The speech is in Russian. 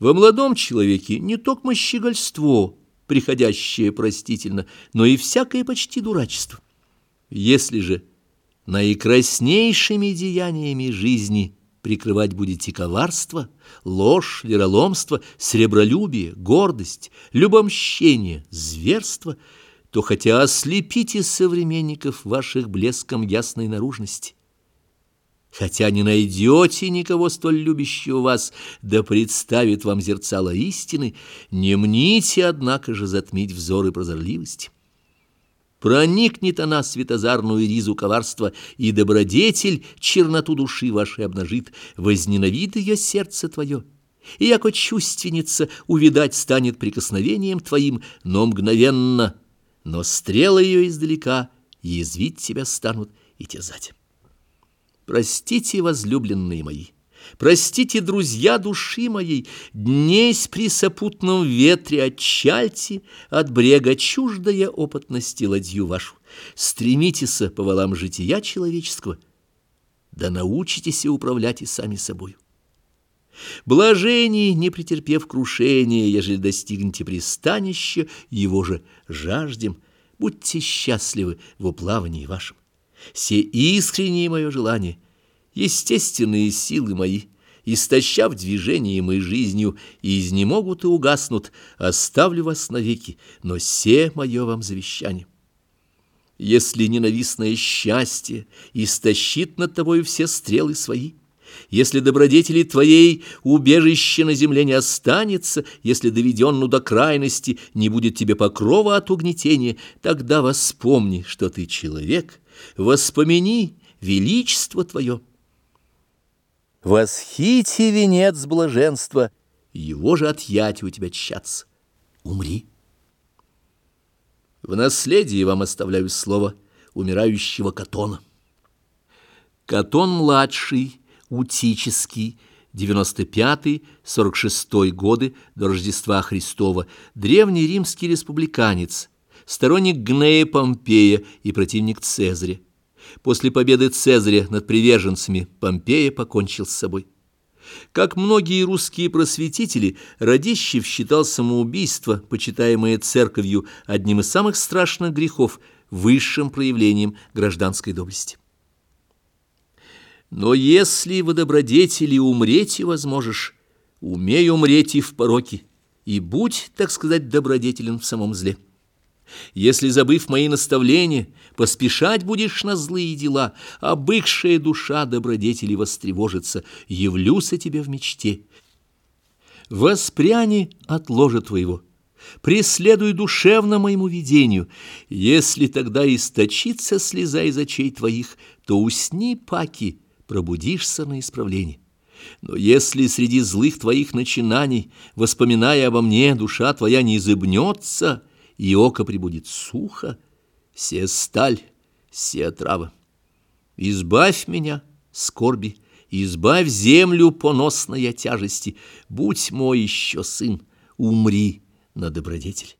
Во молодом человеке не только щегольство, приходящее простительно, но и всякое почти дурачество. Если же наикраснейшими деяниями жизни прикрывать будете коварство, ложь, вероломство, сребролюбие, гордость, любомщение, зверство, то хотя ослепите современников ваших блеском ясной наружности, хотя не найдете никого столь любящего вас, да представит вам зерцало истины, не мните, однако же, затмить взоры прозорливости. Проникнет она светозарную ризу коварства, и добродетель черноту души вашей обнажит, возненавид ее сердце твое. И яко чувственница увидать станет прикосновением твоим, но мгновенно, но стрелы ее издалека язвить тебя станут и терзать. Простите, возлюбленные мои, простите, друзья души моей, днесь при сопутном ветре отчальте от брега чуждая опытности ладью вашу. Стремитесь по валам жития человеческого, да научитесь управлять и сами собою. Блажение, не претерпев крушения, ежели достигнете пристанища, его же жаждем, будьте счастливы в уплавании вашем. Се искреннее мое желание, естественные силы мои, истощав движением и жизнью, изнемогут и угаснут, оставлю вас навеки, но се мое вам завещание. Если ненавистное счастье истощит над тобою все стрелы свои, если добродетели твоей убежище на земле не останется, если доведенну до крайности не будет тебе покрова от угнетения, тогда воспомни, что ты человек, воспомини величество твое. Восхити венец блаженства, его же отъять у тебя чаться. Умри. В наследие вам оставляю слово умирающего Катона. Катон-младший, утический, 95-46 годы до Рождества Христова, древний римский республиканец, сторонник Гнея Помпея и противник Цезаря. После победы Цезаря над приверженцами Помпея покончил с собой. Как многие русские просветители, Радищев считал самоубийство, почитаемое церковью, одним из самых страшных грехов, высшим проявлением гражданской доблести. Но если в добродетели умреть и возможешь, умей умреть и в пороке, и будь, так сказать, добродетелен в самом зле. Если, забыв мои наставления, поспешать будешь на злые дела, а бывшая душа добродетели востревожится, явлюся тебе в мечте. Воспряни от ложа твоего, преследуй душевно моему видению. Если тогда источится слеза из очей твоих, то усни, паки, пробудишься на исправление. Но если среди злых твоих начинаний, воспоминая обо мне, душа твоя не изыбнется, и око прибудет сухо, се сталь, се трава. Избавь меня, скорби, избавь землю поносная тяжести, будь мой еще сын, умри на добродетель.